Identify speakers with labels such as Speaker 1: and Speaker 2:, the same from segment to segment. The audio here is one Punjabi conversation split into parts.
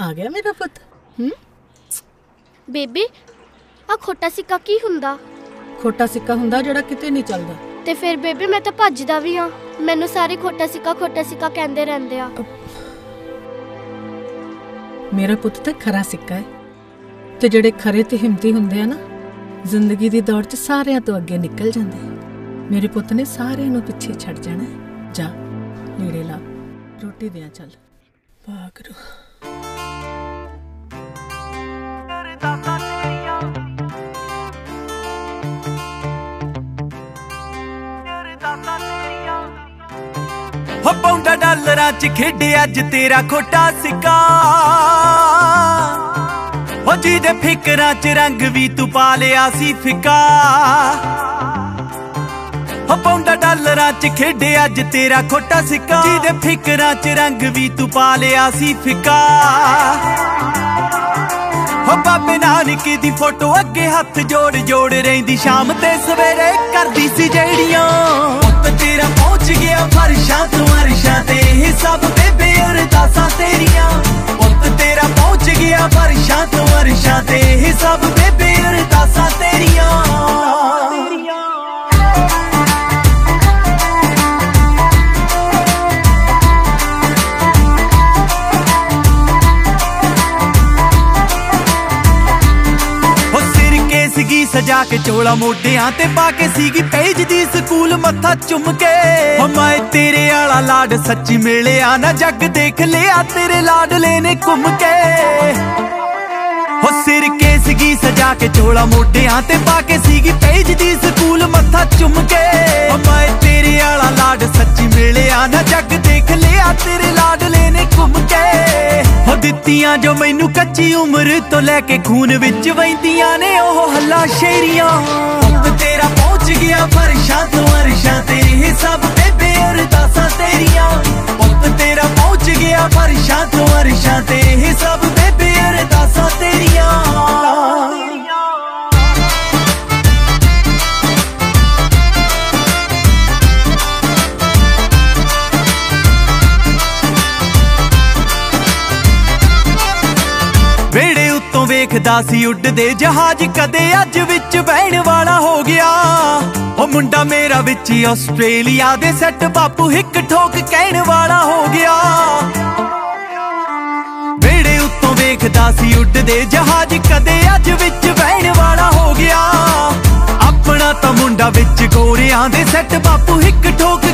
Speaker 1: ਆ ਗਿਆ ਮੇਰਾ ਪੁੱਤ। ਹੂੰ?
Speaker 2: ਬੇਬੀ ਆ ਖੋਟਾ ਸਿੱਕਾ ਕੀ ਹੁੰਦਾ?
Speaker 1: ਖੋਟਾ ਸਿੱਕਾ ਹੁੰਦਾ ਜਿਹੜਾ ਕਿਤੇ ਨਹੀਂ ਚੱਲਦਾ।
Speaker 2: ਤੇ ਫਿਰ ਬੇਬੀ ਮੈਂ ਤਾਂ ਭੱਜਦਾ ਵੀ ਆ ਮੈਨੂੰ ਸਾਰੇ ਖੋਟਾ ਸਿੱਕਾ ਖੋਟਾ ਸਿੱਕਾ ਕਹਿੰਦੇ ਰਹਿੰਦੇ ਆ।
Speaker 1: ਮੇਰਾ ਪੁੱਤ ਤਾਂ ਖਰਾ ਸਿੱਕਾ ਹੈ। ਤੇ ਜਿਹੜੇ ਖਰੇ ਤੇ ਹਿੰਮਤੀ ਹੁੰਦੇ ਆ ਨਾ ਜ਼ਿੰਦਗੀ ਦੀ ਦੌੜ 'ਚ ਸਾਰਿਆਂ ਤੋਂ ਅੱਗੇ ਨਿਕਲ ਜਾਂਦੇ ਮੇਰੇ ਪੁੱਤ ਨੇ ਸਾਰਿਆਂ ਨੂੰ ਪਿੱਛੇ ਛੱਡ ਜਾਣਾ ਹੈ। ਜਾ ਲੀੜੇ ਲਾ। ਰੋਟੀ ਦਿਆਂ ਚੱਲ। ਵਾਹਿਗੁਰੂ
Speaker 3: ਹੋ ਪੌਂਡਾ ਡਾਲਰਾਂ ਚ ਖੇਡੇ ਅੱਜ ਤੇਰਾ ਖੋਟਾ ਸਿੱਕਾ। ਹੋ ਜਿਹਦੇ ਫਿਕਰਾਂ ਚ ਰੰਗ ਵੀ ਤੂੰ ਪਾ ਲਿਆ ਸੀ ਫਿੱਕਾ। ਹੋ ਪੌਂਡਾ ਡਾਲਰਾਂ ਚ ਖੇਡੇ ਅੱਜ ਤੇਰਾ ਖੋਟਾ ਸਿੱਕਾ। ਦੇ ਫਿਕਰਾਂ ਚ ਰੰਗ ਵੀ ਤੂੰ ਪਾ ਲਿਆ ਸੀ ਫਿੱਕਾ। ਹੋ ਬਾਬੇ ਨਾਨਕ ਦੀ ਫੋਟੋ ਅੱਗੇ ਹੱਥ ਜੋੜ ਜੋੜ ਰਹਿੰਦੀ, ਸ਼ਾਮ ਤੇ ਸਵੇਰੇ ਕਰਦੀ ਸੀ ਜਿਹੜੀਆਂ। ਪੁੱਤ ਤੇਰਾ ਪਹੁੰਚ ਗਿਆ ਫਰਸ਼ਾਂ ਤੋਂ ਅਰਸ਼ਾਂ ਤੇ, ਇਹ ਸਭ ਬੇਬੇ ਅਰਦਾਸਾਂ ਤੇਰੀਆਂ। ਪੁੱਤ ਤੇਰਾ ਪਹੁੰਚ ਗਿਆ ਫਰਸ਼ਾਂ ਤੋਂ ਅਰਸ਼ਾਂ ਤੇ, ਇਹ ਸਭ ਸਜਾ ਕੇ ਚੋਲਾ ਮੋਢਿਆਂ ਤੇ ਪਾ ਕੇ ਸੀਗੀ ਪੇਜ ਦੀ ਸਕੂਲ ਮੱਥਾ ਚੁੰਮ ਕੇ। ਹੋ ਮੈਂ ਤੇਰੇ ਵਾਲਾ ਲਾਡ ਸੱਚੀ ਮਿਲਿਆ ਨਾ ਜੱਗ ਦੇਖ ਲਿਆ ਤੇਰੇ ਲਾਡਲੇ ਨੇ ਘੁੰਮ ਕੇ। ਹੋ ਸਿਰ ਕੇ ਸੀਗੀ ਸਜਾ ਕੇ ਚੋਲਾ ਮੋਢਿਆਂ ਤੇ ਪਾ ਕੇ ਸੀਗੀ ਪੇਜ ਦੀ ਸਕੂਲ ਮੱਥਾ ਚੁੰਮ ਕੇ। ਹੋ ਮੈਂ ਤੇਰੇ ਆਲਾ ਲਾਡ ਸੱਚੀ ਮਿਲਿਆ ਨਾ ਜੱਗ ਦੇਖ ਲਿਆ ਤੇਰੇ ਲਾਡਲੇ ਦਿੱਤੀਆਂ ਜੋ ਮੈਨੂੰ ਕੱਚੀ ਉਮਰ ਤੋਂ ਲੈ ਕੇ ਖੂਨ ਵਿੱਚ ਵਹਿੰਦੀਆਂ ਨੇ, ਉਹ ਹੱਲਾ ਸ਼ੇਰੀਆਂ। ਪੁੱਤ ਤੇਰਾ ਪਹੁੰਚ ਗਿਆ, ਫਰਸ਼ਾਂ ਤੋਂ ਅਰਸ਼ਾਂ ਤੇ ਇਹ ਸਭ ਬੇਬੇ ਅਰਦਾਸਾਂ ਤੇਰੀਆਂ। ਪੁੱਤ ਤੇਰਾ ਪਹੁੰਚ ਗਿਆ, ਫਰਸ਼ਾਂ ਤੋਂ ਅਰਸ਼ਾਂ ਤੇ ਇਹ ਸਭ ਵੇਖਦਾ ਸੀ ਉੱਡਦੇ ਜਹਾਜ਼, ਕਦੇ ਅੱਜ ਵਿੱਚ ਬਹਿਣ ਵਾਲਾ ਹੋ ਗਿਆ। ਉਹ ਮੁੰਡਾ ਮੇਰਾ ਵਿੱਚ ਹੀ ਆਸਟ੍ਰੇਲੀਆ ਦੇ ਸੈੱਟ ਬਾਪੂ ਇੱਕ ਠੋਕ ਕਹਿਣ ਵਾਲਾ ਹੋ ਗਿਆ। ਵੇੜੇ ਉੱਤੋਂ ਵੇਖਦਾ ਸੀ ਉੱਡਦੇ ਜਹਾਜ਼, ਕਦੇ ਅੱਜ ਵਿੱਚ ਬਹਿਣ ਵਾਲਾ ਹੋ ਗਿਆ। ਆਪਣਾ ਤਾਂ ਮੁੰਡਾ ਵਿੱਚ ਗੋਰਿਆਂ ਦੇ ਸੱਟ ਬਾਪੂ ਇੱਕ ਠੋਕ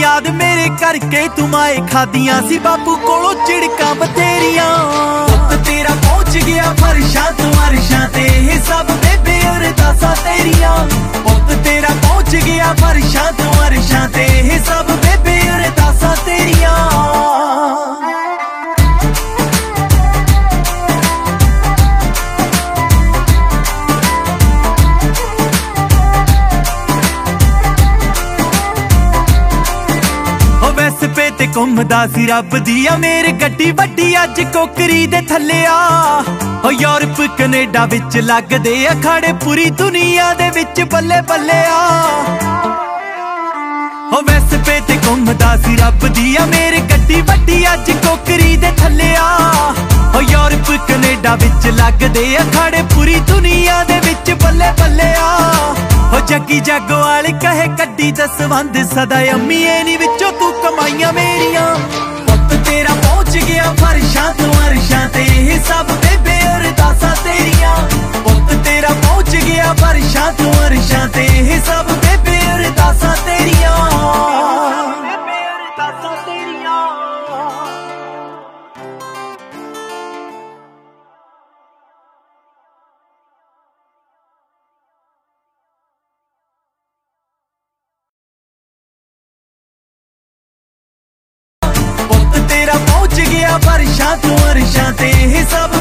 Speaker 3: ਯਾਦ ਮੇਰੇ ਕਰਕੇ ਤੂੰ ਮਾਏ ਖਾਦੀਆਂ ਸੀ ਬਾਪੂ ਕੋਲੋਂ ਝਿੜਕਾਂ ਬਥੇਰੀਆਂ। ਪੁੱਤ ਤੇਰਾ ਪਹੁੰਚ ਗਿਆ ਫਰਸ਼ਾਂ ਤੋਂ ਅਰਸ਼ਾਂ ਤੇ, ਇਹ ਸਭ ਬੇਬੇ ਅਰਦਾਸਾਂ ਤੇਰੀਆਂ। ਪੁੱਤ ਤੇਰਾ ਪਹੁੰਚ ਗਿਆ ਫਰਸ਼ਾਂ ਤੋਂ ਘੁੰਮਦਾ ਸੀ ਰੱਬ ਦੀ ਆ ਮੇਰੀ ਗੱਡੀ ਵੱਡੀ ਅੱਜ ਕੋਕਰੀ ਦੇ ਥੱਲੇ ਆ ਉਹ ਯੂਰਪ, ਕੈਨੇਡਾ ਵਿੱਚ ਲੱਗਦੇ ਆ ਖੜੇ ਪੂਰੀ ਦੁਨੀਆ ਦੇ ਵਿੱਚ ਬੱਲੇ ਬੱਲੇ ਆ ਉਹ ਵੈਸਪੇ ਤੇ ਘੁੰਮਦਾ ਸੀ ਰੱਬ ਦੀ ਆ ਮੇਰੀ ਗੱਡੀ ਵੱਡੀ ਅੱਜ ਕੋਕਰੀ ਦੇ ਥੱਲੇ ਆ ਉਹ ਯੂਰਪ, ਕੈਨੇਡਾ ਵਿੱਚ ਲੱਗਦੇ ਆ ਖੜੇ ਜੱਗੀ ਜੱਗ ਵਾਲੀ ਕਹੇ ਕੱਢੀ ਦਸਵੰਦ ਸਦਾ ਅੰਮੀਏ ਨੀ ਵਿੱਚੋਂ ਤੂੰ ਕਮਾਈਆਂ ਮੇਰੀਆਂ। ਪੁੱਤ ਤੇਰਾ ਪਹੁੰਚ ਗਿਆ ਫਰਸ਼ਾਂ ਤੋਂ ਅਰਸ਼ਾਂ ਤੇ, ਇਹ ਸਭ ਬੇਬੇ ਅਰਦਾਸਾਂ ਤੇਰੀਆਂ। ਪੁੱਤ ਤੇਰਾ ਪਹੁੰਚ ਗਿਆ ਫਰਸ਼ਾਂ ਤੋਂ ਅਰਸ਼ਾਂ ਤੇ, ਇਹ ਸਭ ਤੂੰ ਅਰਸ਼ਾਂ ਤੇ ਇਹ ਸਭ